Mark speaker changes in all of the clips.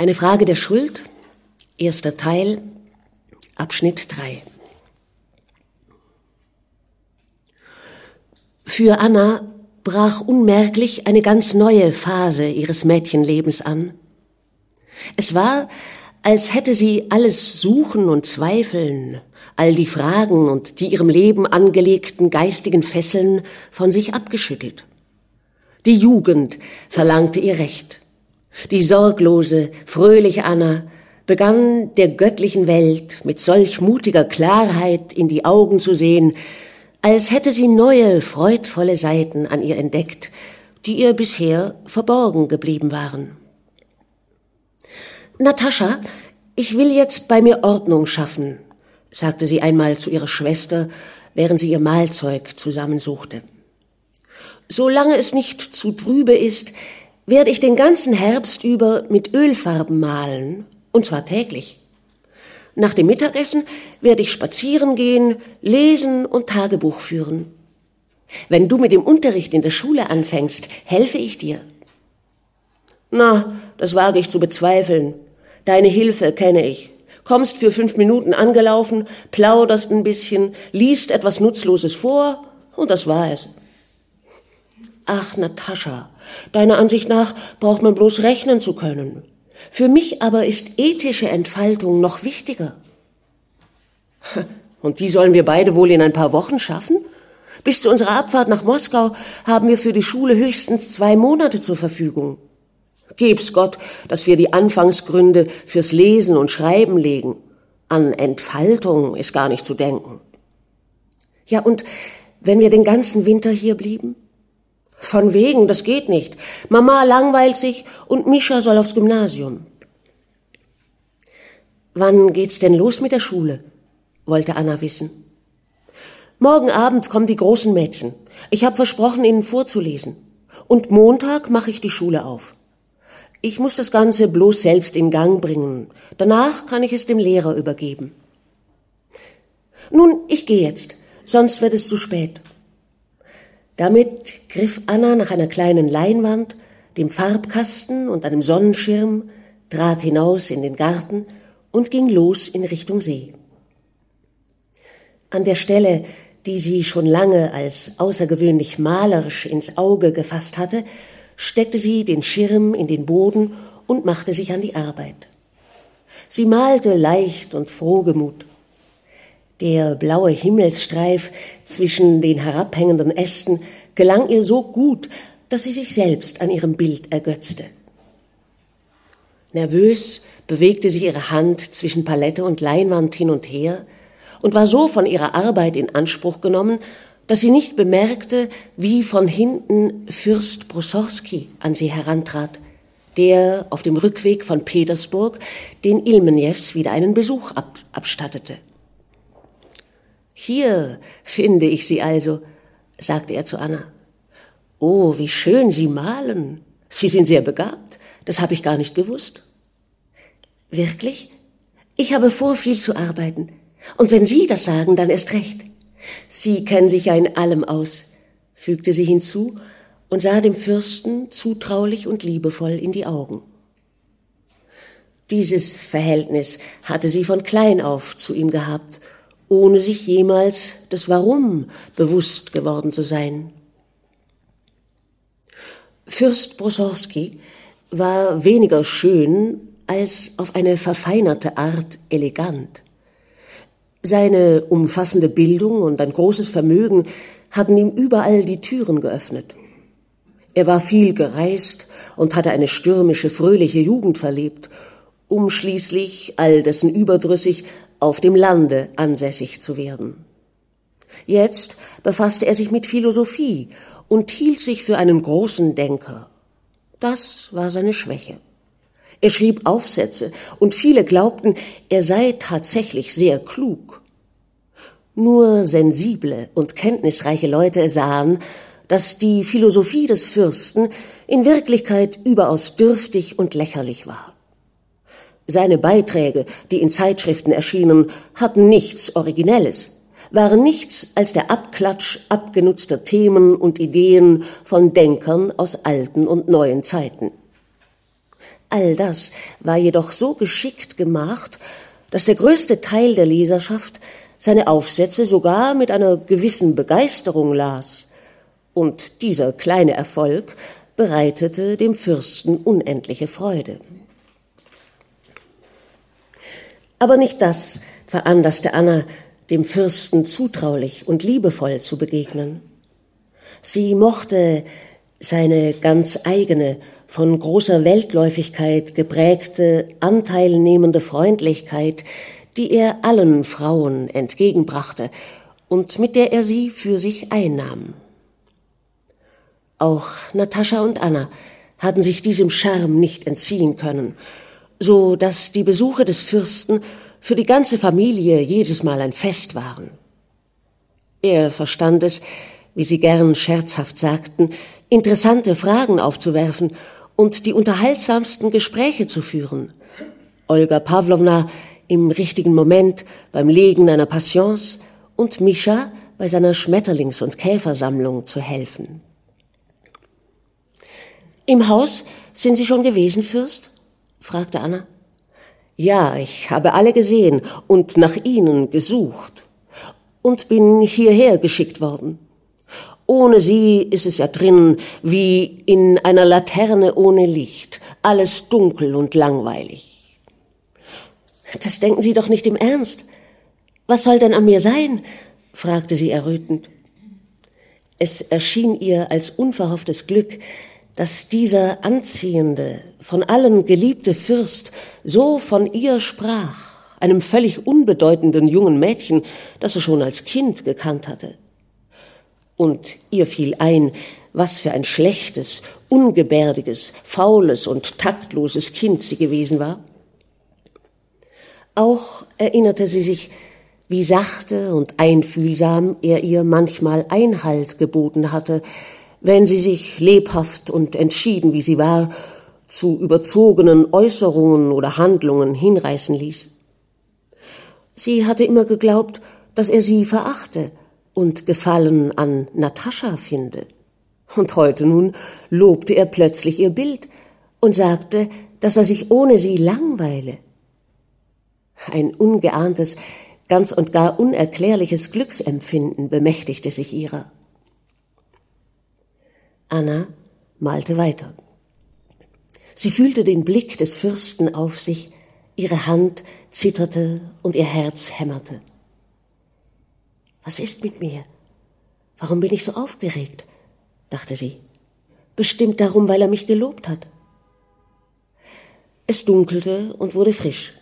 Speaker 1: Eine Frage der Schuld, erster Teil, Abschnitt 3. Für Anna brach unmerklich eine ganz neue Phase ihres Mädchenlebens an. Es war, als hätte sie alles Suchen und Zweifeln, all die Fragen und die ihrem Leben angelegten geistigen Fesseln von sich abgeschüttelt. Die Jugend verlangte ihr Recht. Die sorglose, fröhliche Anna begann der göttlichen Welt mit solch mutiger Klarheit in die Augen zu sehen, als hätte sie neue, freudvolle Seiten an ihr entdeckt, die ihr bisher verborgen geblieben waren. Natascha, ich will jetzt bei mir Ordnung schaffen, sagte sie einmal zu ihrer Schwester, während sie ihr Mahlzeug zusammensuchte. Solange es nicht zu trübe ist, werde ich den ganzen Herbst über mit Ölfarben malen, und zwar täglich. Nach dem Mittagessen werde ich spazieren gehen, lesen und Tagebuch führen. Wenn du mit dem Unterricht in der Schule anfängst, helfe ich dir. Na, das wage ich zu bezweifeln. Deine Hilfe kenne ich. Kommst für fünf Minuten angelaufen, plauderst ein bisschen, liest etwas Nutzloses vor, und das war es. Ach, Natascha, deiner Ansicht nach braucht man bloß rechnen zu können. Für mich aber ist ethische Entfaltung noch wichtiger. Und die sollen wir beide wohl in ein paar Wochen schaffen? Bis zu unserer Abfahrt nach Moskau haben wir für die Schule höchstens zwei Monate zur Verfügung. Geb's Gott, dass wir die Anfangsgründe fürs Lesen und Schreiben legen. An Entfaltung ist gar nicht zu denken. Ja, und wenn wir den ganzen Winter hier blieben? Von wegen, das geht nicht. Mama langweilt sich und Mischa soll aufs Gymnasium. Wann geht's denn los mit der Schule? wollte Anna wissen. Morgen Abend kommen die großen Mädchen. Ich habe versprochen, ihnen vorzulesen. Und Montag mache ich die Schule auf. Ich muss das Ganze bloß selbst in Gang bringen. Danach kann ich es dem Lehrer übergeben. Nun, ich gehe jetzt, sonst wird es zu spät. Damit griff Anna nach einer kleinen Leinwand, dem Farbkasten und einem Sonnenschirm, trat hinaus in den Garten und ging los in Richtung See. An der Stelle, die sie schon lange als außergewöhnlich malerisch ins Auge gefasst hatte, steckte sie den Schirm in den Boden und machte sich an die Arbeit. Sie malte leicht und frohgemut. Der blaue Himmelsstreif zwischen den herabhängenden Ästen gelang ihr so gut, dass sie sich selbst an ihrem Bild ergötzte. Nervös bewegte sie ihre Hand zwischen Palette und Leinwand hin und her und war so von ihrer Arbeit in Anspruch genommen, dass sie nicht bemerkte, wie von hinten Fürst Brosowski an sie herantrat, der auf dem Rückweg von Petersburg den Ilmenjews wieder einen Besuch ab abstattete. Hier finde ich Sie also, sagte er zu Anna. Oh, wie schön Sie malen. Sie sind sehr begabt. Das habe ich gar nicht gewusst. Wirklich? Ich habe vor, viel zu arbeiten. Und wenn Sie das sagen, dann erst recht. Sie kennen sich ja in allem aus, fügte sie hinzu und sah dem Fürsten zutraulich und liebevoll in die Augen. Dieses Verhältnis hatte sie von klein auf zu ihm gehabt ohne sich jemals des Warum bewusst geworden zu sein. Fürst Brosowski war weniger schön als auf eine verfeinerte Art elegant. Seine umfassende Bildung und ein großes Vermögen hatten ihm überall die Türen geöffnet. Er war viel gereist und hatte eine stürmische, fröhliche Jugend verlebt, um schließlich all dessen überdrüssig auf dem Lande ansässig zu werden. Jetzt befasste er sich mit Philosophie und hielt sich für einen großen Denker. Das war seine Schwäche. Er schrieb Aufsätze, und viele glaubten, er sei tatsächlich sehr klug. Nur sensible und kenntnisreiche Leute sahen, dass die Philosophie des Fürsten in Wirklichkeit überaus dürftig und lächerlich war. Seine Beiträge, die in Zeitschriften erschienen, hatten nichts Originelles, waren nichts als der Abklatsch abgenutzter Themen und Ideen von Denkern aus alten und neuen Zeiten. All das war jedoch so geschickt gemacht, dass der größte Teil der Leserschaft seine Aufsätze sogar mit einer gewissen Begeisterung las. Und dieser kleine Erfolg bereitete dem Fürsten unendliche Freude. Aber nicht das veranlasste Anna, dem Fürsten zutraulich und liebevoll zu begegnen. Sie mochte seine ganz eigene, von großer Weltläufigkeit geprägte, anteilnehmende Freundlichkeit, die er allen Frauen entgegenbrachte und mit der er sie für sich einnahm. Auch Natascha und Anna hatten sich diesem Charme nicht entziehen können, so dass die Besuche des Fürsten für die ganze Familie jedes Mal ein Fest waren. Er verstand es, wie sie gern scherzhaft sagten, interessante Fragen aufzuwerfen und die unterhaltsamsten Gespräche zu führen. Olga Pawlowna im richtigen Moment beim Legen einer Patience und Mischa bei seiner Schmetterlings- und Käfersammlung zu helfen. Im Haus sind Sie schon gewesen, Fürst? Fragte Anna. Ja, ich habe alle gesehen und nach Ihnen gesucht und bin hierher geschickt worden. Ohne sie ist es ja drin wie in einer Laterne ohne Licht, alles dunkel und langweilig. Das denken Sie doch nicht im Ernst. Was soll denn an mir sein? fragte sie errötend. Es erschien ihr als unverhofftes Glück, dass dieser anziehende, von allen geliebte Fürst so von ihr sprach, einem völlig unbedeutenden jungen Mädchen, das er schon als Kind gekannt hatte und ihr fiel ein, was für ein schlechtes, ungebärdiges, faules und taktloses Kind sie gewesen war. Auch erinnerte sie sich, wie sachte und einfühlsam er ihr manchmal Einhalt geboten hatte, wenn sie sich lebhaft und entschieden, wie sie war, zu überzogenen Äußerungen oder Handlungen hinreißen ließ. Sie hatte immer geglaubt, dass er sie verachte, und Gefallen an Natascha finde. Und heute nun lobte er plötzlich ihr Bild und sagte, dass er sich ohne sie langweile. Ein ungeahntes, ganz und gar unerklärliches Glücksempfinden bemächtigte sich ihrer. Anna malte weiter. Sie fühlte den Blick des Fürsten auf sich, ihre Hand zitterte und ihr Herz hämmerte. Was ist mit mir? Warum bin ich so aufgeregt? dachte sie. Bestimmt darum, weil er mich gelobt hat. Es dunkelte und wurde frisch.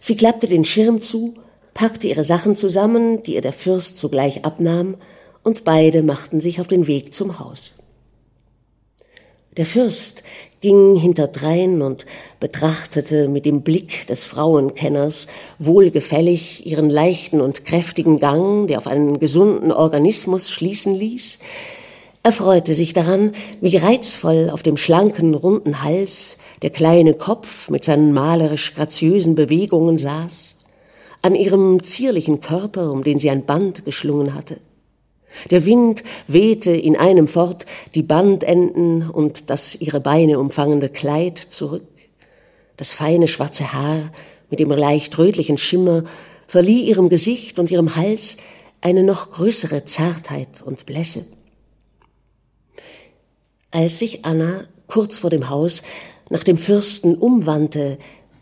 Speaker 1: Sie klappte den Schirm zu, packte ihre Sachen zusammen, die ihr der Fürst sogleich abnahm, und beide machten sich auf den Weg zum Haus. Der Fürst ging hinterdrein und betrachtete mit dem Blick des Frauenkenners wohlgefällig ihren leichten und kräftigen Gang, der auf einen gesunden Organismus schließen ließ, er freute sich daran, wie reizvoll auf dem schlanken, runden Hals der kleine Kopf mit seinen malerisch graziösen Bewegungen saß, an ihrem zierlichen Körper, um den sie ein Band geschlungen hatte. Der Wind wehte in einem fort die Bandenden und das ihre Beine umfangende Kleid zurück. Das feine schwarze Haar mit dem leicht rötlichen Schimmer verlieh ihrem Gesicht und ihrem Hals eine noch größere Zartheit und Blässe. Als sich Anna kurz vor dem Haus nach dem Fürsten umwandte,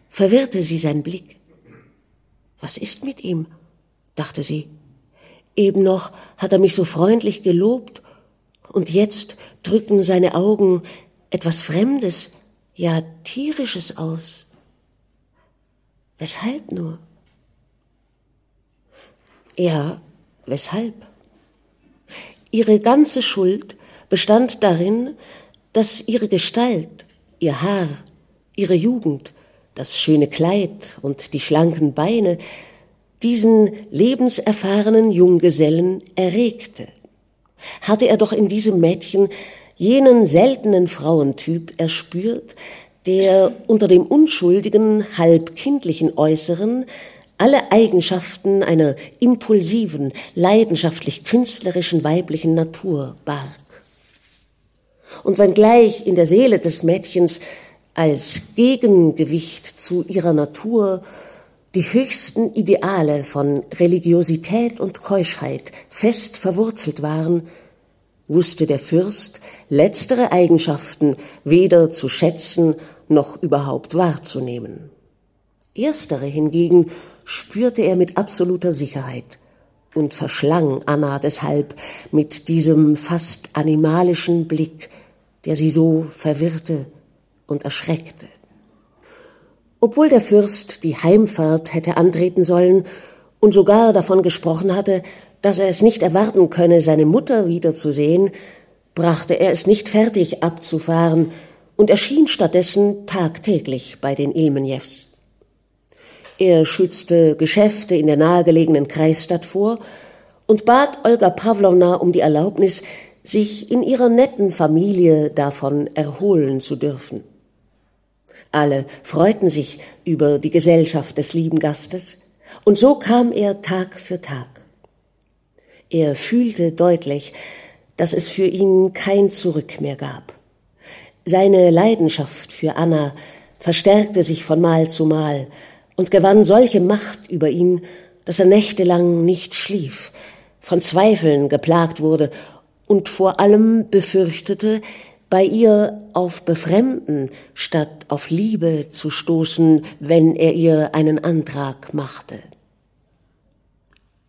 Speaker 1: verwirrte sie sein Blick. Was ist mit ihm? dachte sie. Eben noch hat er mich so freundlich gelobt, und jetzt drücken seine Augen etwas Fremdes, ja tierisches aus. Weshalb nur? Ja, weshalb? Ihre ganze Schuld bestand darin, dass ihre Gestalt, ihr Haar, ihre Jugend, das schöne Kleid und die schlanken Beine diesen lebenserfahrenen Junggesellen erregte, hatte er doch in diesem Mädchen jenen seltenen Frauentyp erspürt, der unter dem unschuldigen, halb kindlichen Äußeren alle Eigenschaften einer impulsiven, leidenschaftlich künstlerischen weiblichen Natur barg. Und wenngleich in der Seele des Mädchens als Gegengewicht zu ihrer Natur die höchsten Ideale von Religiosität und Keuschheit fest verwurzelt waren, wusste der Fürst letztere Eigenschaften weder zu schätzen noch überhaupt wahrzunehmen. Erstere hingegen spürte er mit absoluter Sicherheit und verschlang Anna deshalb mit diesem fast animalischen Blick, der sie so verwirrte und erschreckte. Obwohl der Fürst die Heimfahrt hätte antreten sollen und sogar davon gesprochen hatte, dass er es nicht erwarten könne, seine Mutter wiederzusehen, brachte er es nicht fertig abzufahren und erschien stattdessen tagtäglich bei den Ilmenjews. Er schützte Geschäfte in der nahegelegenen Kreisstadt vor und bat Olga Pawlowna um die Erlaubnis, sich in ihrer netten Familie davon erholen zu dürfen. Alle freuten sich über die Gesellschaft des lieben Gastes, und so kam er Tag für Tag. Er fühlte deutlich, dass es für ihn kein Zurück mehr gab. Seine Leidenschaft für Anna verstärkte sich von Mal zu Mal und gewann solche Macht über ihn, dass er nächtelang nicht schlief, von Zweifeln geplagt wurde und vor allem befürchtete, bei ihr auf Befremden statt auf Liebe zu stoßen, wenn er ihr einen Antrag machte.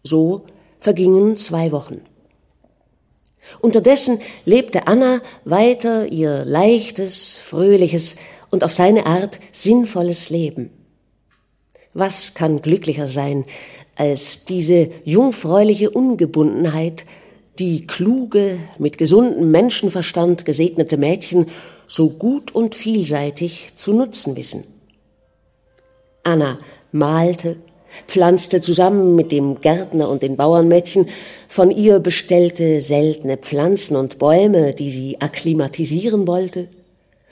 Speaker 1: So vergingen zwei Wochen. Unterdessen lebte Anna weiter ihr leichtes, fröhliches und auf seine Art sinnvolles Leben. Was kann glücklicher sein als diese jungfräuliche Ungebundenheit, die kluge, mit gesundem Menschenverstand gesegnete Mädchen so gut und vielseitig zu nutzen wissen. Anna malte, pflanzte zusammen mit dem Gärtner und den Bauernmädchen von ihr bestellte seltene Pflanzen und Bäume, die sie akklimatisieren wollte,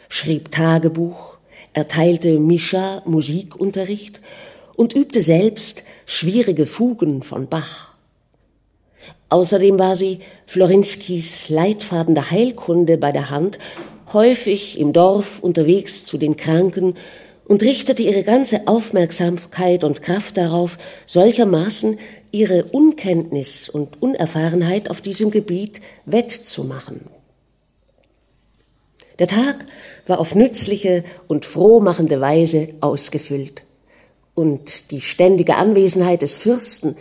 Speaker 1: schrieb Tagebuch, erteilte Mischa Musikunterricht und übte selbst schwierige Fugen von Bach. Außerdem war sie Florinskis Leitfaden der Heilkunde bei der Hand, häufig im Dorf unterwegs zu den Kranken und richtete ihre ganze Aufmerksamkeit und Kraft darauf, solchermaßen ihre Unkenntnis und Unerfahrenheit auf diesem Gebiet wettzumachen. Der Tag war auf nützliche und frohmachende Weise ausgefüllt, und die ständige Anwesenheit des Fürsten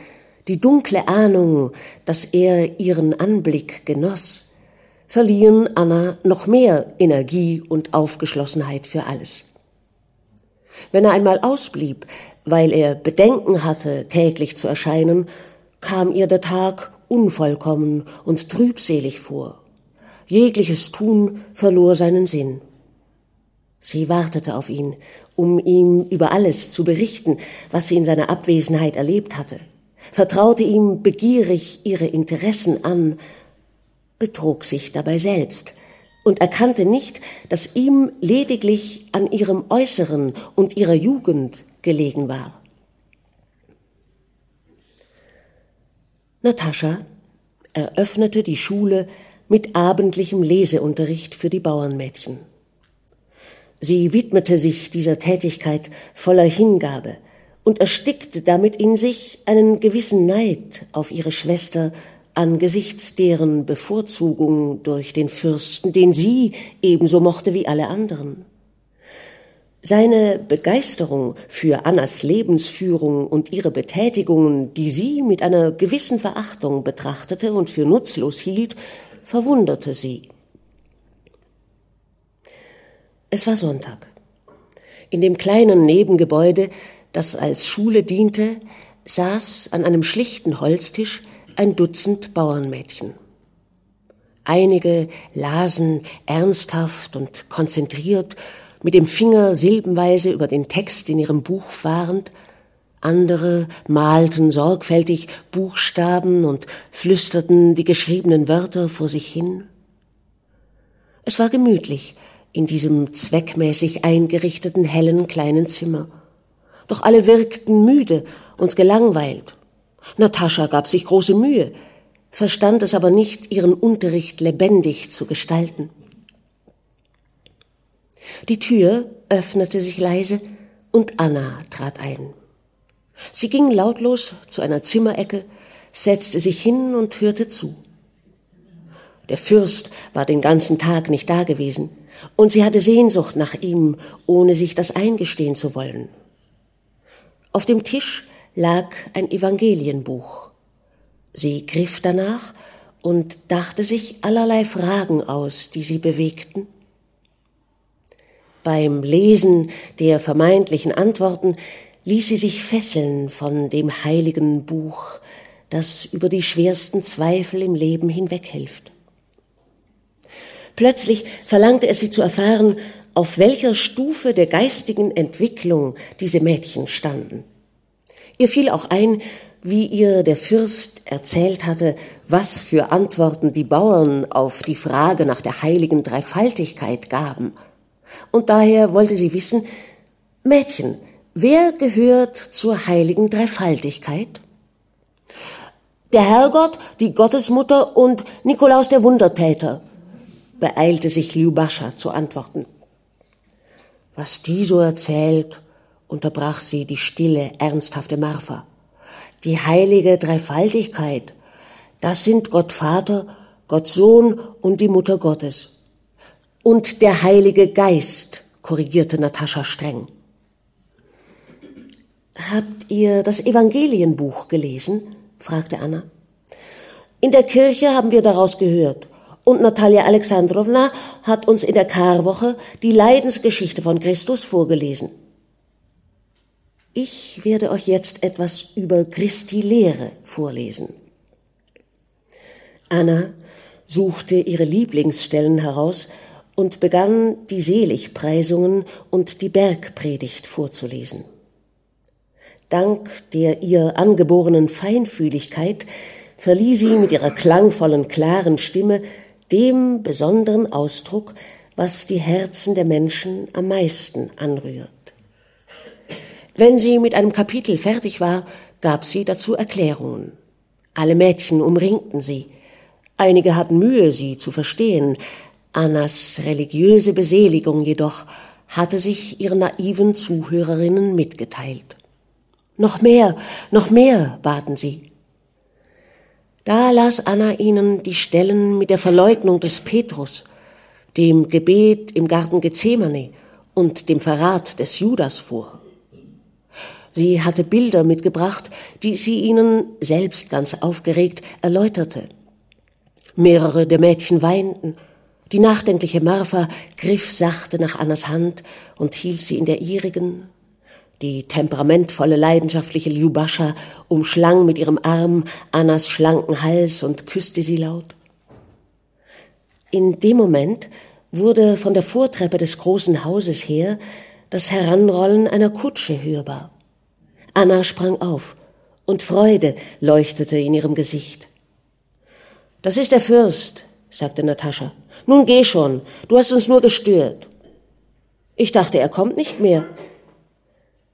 Speaker 1: die dunkle Ahnung, dass er ihren Anblick genoss, verliehen Anna noch mehr Energie und Aufgeschlossenheit für alles. Wenn er einmal ausblieb, weil er Bedenken hatte, täglich zu erscheinen, kam ihr der Tag unvollkommen und trübselig vor. Jegliches Tun verlor seinen Sinn. Sie wartete auf ihn, um ihm über alles zu berichten, was sie in seiner Abwesenheit erlebt hatte vertraute ihm begierig ihre Interessen an, betrog sich dabei selbst und erkannte nicht, dass ihm lediglich an ihrem Äußeren und ihrer Jugend gelegen war. Natascha eröffnete die Schule mit abendlichem Leseunterricht für die Bauernmädchen. Sie widmete sich dieser Tätigkeit voller Hingabe, und erstickte damit in sich einen gewissen Neid auf ihre Schwester angesichts deren Bevorzugung durch den Fürsten, den sie ebenso mochte wie alle anderen. Seine Begeisterung für Annas Lebensführung und ihre Betätigungen, die sie mit einer gewissen Verachtung betrachtete und für nutzlos hielt, verwunderte sie. Es war Sonntag. In dem kleinen Nebengebäude das als Schule diente, saß an einem schlichten Holztisch ein Dutzend Bauernmädchen. Einige lasen ernsthaft und konzentriert, mit dem Finger silbenweise über den Text in ihrem Buch fahrend, andere malten sorgfältig Buchstaben und flüsterten die geschriebenen Wörter vor sich hin. Es war gemütlich in diesem zweckmäßig eingerichteten hellen kleinen Zimmer doch alle wirkten müde und gelangweilt. Natascha gab sich große Mühe, verstand es aber nicht, ihren Unterricht lebendig zu gestalten. Die Tür öffnete sich leise und Anna trat ein. Sie ging lautlos zu einer Zimmerecke, setzte sich hin und hörte zu. Der Fürst war den ganzen Tag nicht dagewesen, und sie hatte Sehnsucht nach ihm, ohne sich das eingestehen zu wollen. Auf dem Tisch lag ein Evangelienbuch. Sie griff danach und dachte sich allerlei Fragen aus, die sie bewegten. Beim Lesen der vermeintlichen Antworten ließ sie sich fesseln von dem heiligen Buch, das über die schwersten Zweifel im Leben hinweghilft. Plötzlich verlangte es sie zu erfahren, auf welcher Stufe der geistigen Entwicklung diese Mädchen standen. Ihr fiel auch ein, wie ihr der Fürst erzählt hatte, was für Antworten die Bauern auf die Frage nach der heiligen Dreifaltigkeit gaben. Und daher wollte sie wissen, Mädchen, wer gehört zur heiligen Dreifaltigkeit? Der Herrgott, die Gottesmutter und Nikolaus der Wundertäter, beeilte sich Lyubascha zu antworten. Was die so erzählt, unterbrach sie die stille, ernsthafte Marfa. Die heilige Dreifaltigkeit, das sind Gott Vater, Gott Sohn und die Mutter Gottes. Und der Heilige Geist, korrigierte Natascha streng. Habt ihr das Evangelienbuch gelesen? fragte Anna. In der Kirche haben wir daraus gehört. Und Natalia Alexandrowna hat uns in der Karwoche die Leidensgeschichte von Christus vorgelesen. Ich werde euch jetzt etwas über Christi Lehre vorlesen. Anna suchte ihre Lieblingsstellen heraus und begann die Seligpreisungen und die Bergpredigt vorzulesen. Dank der ihr angeborenen Feinfühligkeit verlieh sie mit ihrer klangvollen, klaren Stimme dem besonderen Ausdruck, was die Herzen der Menschen am meisten anrührt. Wenn sie mit einem Kapitel fertig war, gab sie dazu Erklärungen. Alle Mädchen umringten sie. Einige hatten Mühe, sie zu verstehen. Annas religiöse Beseligung jedoch hatte sich ihren naiven Zuhörerinnen mitgeteilt. Noch mehr, noch mehr, baten sie. Da las Anna ihnen die Stellen mit der Verleugnung des Petrus, dem Gebet im Garten Gethsemane und dem Verrat des Judas vor. Sie hatte Bilder mitgebracht, die sie ihnen selbst ganz aufgeregt erläuterte. Mehrere der Mädchen weinten. Die nachdenkliche Marfa griff sachte nach Annas Hand und hielt sie in der ihrigen, die temperamentvolle, leidenschaftliche Ljubascha umschlang mit ihrem Arm Annas schlanken Hals und küsste sie laut. In dem Moment wurde von der Vortreppe des großen Hauses her das Heranrollen einer Kutsche hörbar. Anna sprang auf, und Freude leuchtete in ihrem Gesicht. Das ist der Fürst, sagte Natascha. Nun geh schon, du hast uns nur gestört. Ich dachte, er kommt nicht mehr.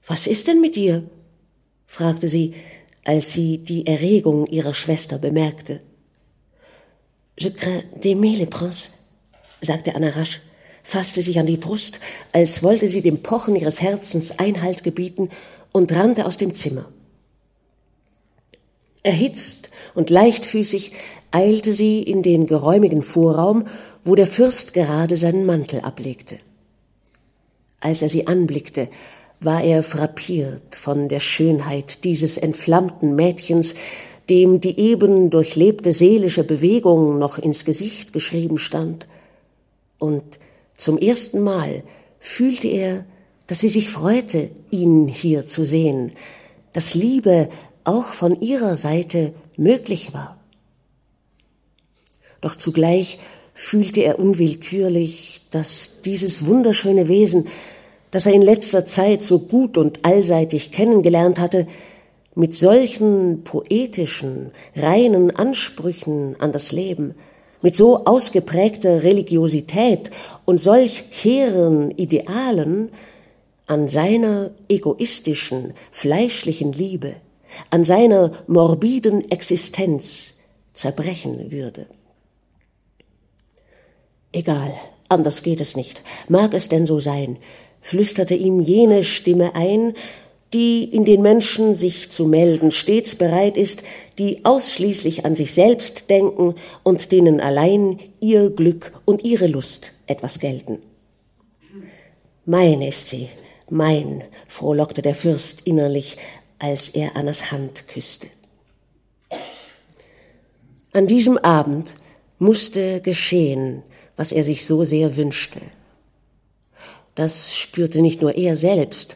Speaker 1: Was ist denn mit dir? fragte sie, als sie die Erregung ihrer Schwester bemerkte. Je crains d'aimer le prince, sagte Anna rasch, fasste sich an die Brust, als wollte sie dem Pochen ihres Herzens Einhalt gebieten und rannte aus dem Zimmer. Erhitzt und leichtfüßig eilte sie in den geräumigen Vorraum, wo der Fürst gerade seinen Mantel ablegte. Als er sie anblickte, war er frappiert von der Schönheit dieses entflammten Mädchens, dem die eben durchlebte seelische Bewegung noch ins Gesicht geschrieben stand, und zum ersten Mal fühlte er, dass sie sich freute, ihn hier zu sehen, dass Liebe auch von ihrer Seite möglich war. Doch zugleich fühlte er unwillkürlich, dass dieses wunderschöne Wesen das er in letzter Zeit so gut und allseitig kennengelernt hatte, mit solchen poetischen, reinen Ansprüchen an das Leben, mit so ausgeprägter Religiosität und solch hehren Idealen an seiner egoistischen, fleischlichen Liebe, an seiner morbiden Existenz zerbrechen würde. Egal, anders geht es nicht. Mag es denn so sein? Flüsterte ihm jene Stimme ein, die in den Menschen sich zu melden stets bereit ist, die ausschließlich an sich selbst denken und denen allein ihr Glück und ihre Lust etwas gelten. Mein ist sie, mein, frohlockte der Fürst innerlich, als er Annas Hand küsste. An diesem Abend musste geschehen, was er sich so sehr wünschte. Das spürte nicht nur er selbst,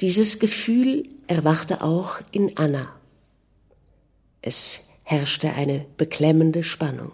Speaker 1: dieses Gefühl erwachte auch in Anna. Es herrschte eine beklemmende Spannung.